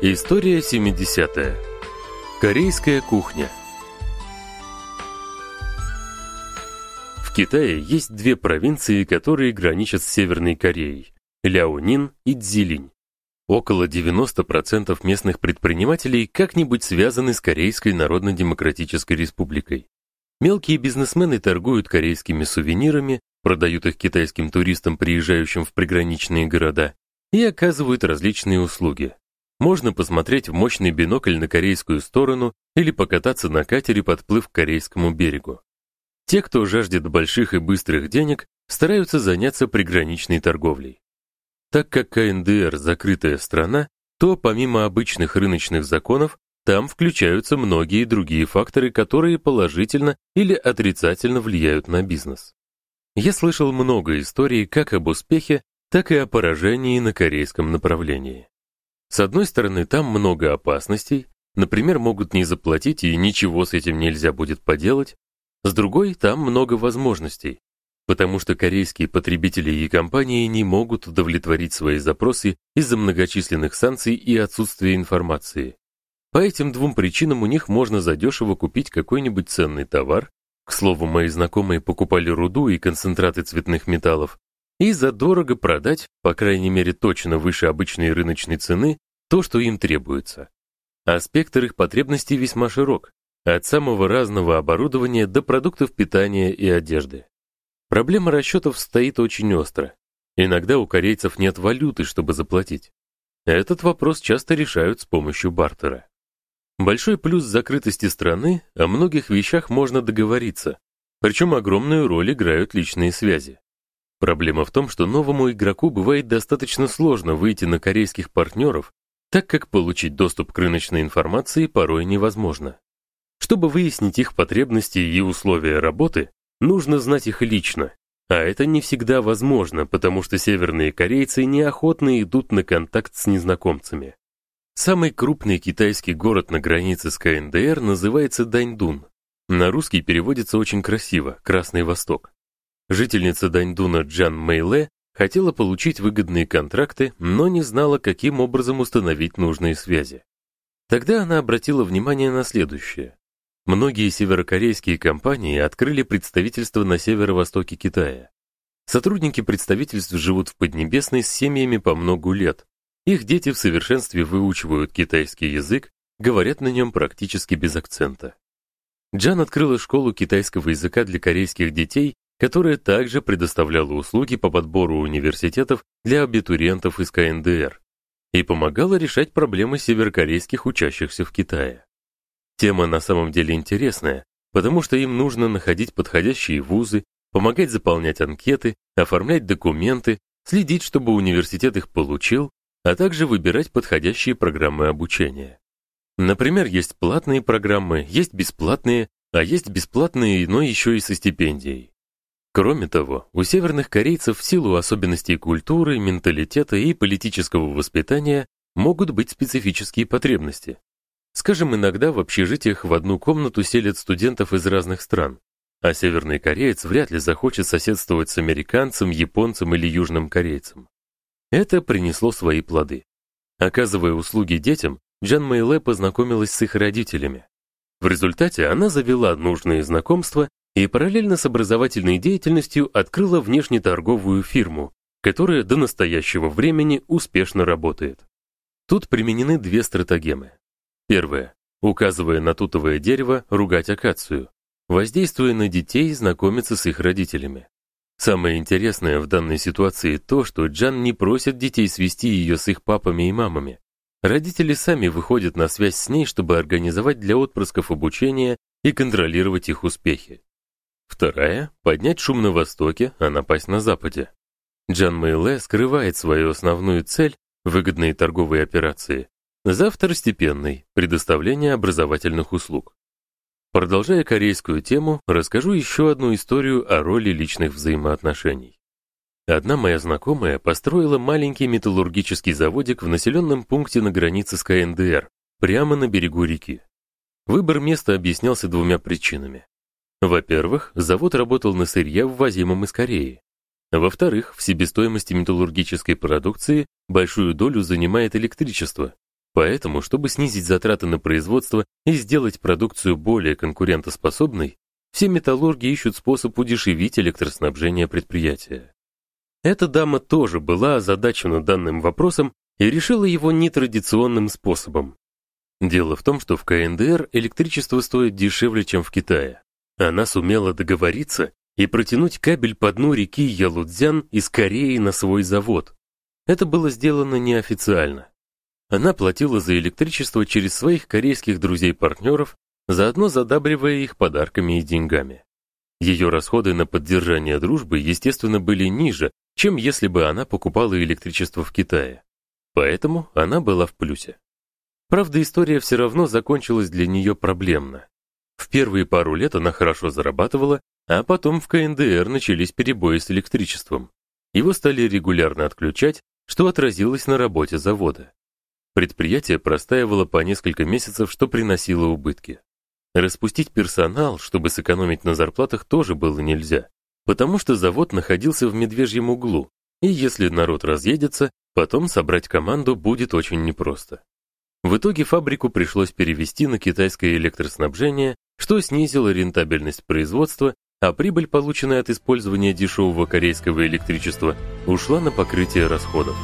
История 70-я. Корейская кухня. В Китае есть две провинции, которые граничат с Северной Кореей: Ляонин и Цзилинь. Около 90% местных предпринимателей как-нибудь связаны с Корейской Народно-демократической республикой. Мелкие бизнесмены торгуют корейскими сувенирами, продают их китайским туристам, приезжающим в приграничные города, и оказывают различные услуги. Можно посмотреть в мощный бинокль на корейскую сторону или покататься на катере, подплыв к корейскому берегу. Те, кто жаждет больших и быстрых денег, стараются заняться приграничной торговлей. Так как КНДР закрытая страна, то помимо обычных рыночных законов, там включаются многие другие факторы, которые положительно или отрицательно влияют на бизнес. Я слышал много историй как об успехе, так и о поражении на корейском направлении. С одной стороны, там много опасностей, например, могут не заплатить и ничего с этим нельзя будет поделать. С другой, там много возможностей, потому что корейские потребители и компании не могут удовлетворить свои запросы из-за многочисленных санкций и отсутствия информации. По этим двум причинам у них можно задешево купить какой-нибудь ценный товар. К слову, мои знакомые покупали руду и концентраты цветных металлов, и задорого продать, по крайней мере точно выше обычной рыночной цены, то, что им требуется. А спектр их потребностей весьма широк, от самого разного оборудования до продуктов питания и одежды. Проблема расчетов стоит очень остро. Иногда у корейцев нет валюты, чтобы заплатить. Этот вопрос часто решают с помощью бартера. Большой плюс закрытости страны, о многих вещах можно договориться, причем огромную роль играют личные связи. Проблема в том, что новому игроку бывает достаточно сложно выйти на корейских партнеров, так как получить доступ к рыночной информации порой невозможно. Чтобы выяснить их потребности и условия работы, нужно знать их лично, а это не всегда возможно, потому что северные корейцы неохотно идут на контакт с незнакомцами. Самый крупный китайский город на границе с КНДР называется Даньдун. На русский переводится очень красиво Красный Восток. Жительница Даньдуна Джан Мэйле хотела получить выгодные контракты, но не знала, каким образом установить нужные связи. Тогда она обратила внимание на следующее. Многие северокорейские компании открыли представительства на северо-востоке Китая. Сотрудники представительств живут в Поднебесной с семьями по многу лет. Их дети в совершенстве выучивают китайский язык, говорят на нем практически без акцента. Джан открыла школу китайского языка для корейских детей которая также предоставляла услуги по подбору университетов для абитуриентов из КНДР и помогала решать проблемы северокорейских учащихся в Китае. Тема на самом деле интересная, потому что им нужно находить подходящие вузы, помогать заполнять анкеты, оформлять документы, следить, чтобы университет их получил, а также выбирать подходящие программы обучения. Например, есть платные программы, есть бесплатные, а есть бесплатные, но еще и со стипендией. Кроме того, у северных корейцев в силу особенностей культуры, менталитета и политического воспитания могут быть специфические потребности. Скажем, иногда в общежитиях в одну комнату селят студентов из разных стран, а северный кореец вряд ли захочет соседствовать с американцем, японцем или южным корейцем. Это принесло свои плоды. Оказывая услуги детям, Джан Мэйле познакомилась с их родителями. В результате она завела нужные знакомства и параллельно с образовательной деятельностью открыла внешнеторговую фирму, которая до настоящего времени успешно работает. Тут применены две стратегемы. Первая указывая на тутовое дерево, ругать акацию, воздействуя на детей, знакомиться с их родителями. Самое интересное в данной ситуации то, что Джан не просит детей свести ее с их папами и мамами. Родители сами выходят на связь с ней, чтобы организовать для отпрысков обучение и контролировать их успехи. Вторая поднять шум на востоке, а напасть на западе. Джан Мэйле скрывает свою основную цель выгодные торговые операции за второстепенной предоставление образовательных услуг. Продолжая корейскую тему, расскажу еще одну историю о роли личных взаимоотношений. Одна моя знакомая построила маленький металлургический заводик в населенном пункте на границе с КНДР, прямо на берегу реки. Выбор места объяснялся двумя причинами. Во-первых, завод работал на сырье, ввозимом из Кореи. Во-вторых, в себестоимости металлургической продукции большую долю занимает электричество. Поэтому, чтобы снизить затраты на производство и сделать продукцию более конкурентоспособной, все металлурги ищут способ удешевить электроснабжение предприятия. Эта дама тоже была озадачена данным вопросом и решила его нетрадиционным способом. Дело в том, что в КНДР электричество стоит дешевле, чем в Китае. Она сумела договориться и протянуть кабель по дну реки Ялудзян из Кореи на свой завод. Это было сделано неофициально. Она платила за электричество через своих корейских друзей-партнеров, заодно задабривая их подарками и деньгами. Ее расходы на поддержание дружбы, естественно, были ниже, чем если бы она покупала электричество в Китае. Поэтому она была в плюсе. Правда, история все равно закончилась для нее проблемно. Первые пару лет она хорошо зарабатывала, а потом в КНДР начались перебои с электричеством. Его стали регулярно отключать, что отразилось на работе завода. Предприятие простаивало по несколько месяцев, что приносило убытки. Распустить персонал, чтобы сэкономить на зарплатах, тоже было нельзя, потому что завод находился в медвежьем углу, и если народ разъедется, потом собрать команду будет очень непросто. В итоге фабрику пришлось перевести на китайское электроснабжение, что снизило рентабельность производства, а прибыль, полученная от использования дешевого корейского электричества, ушла на покрытие расходов.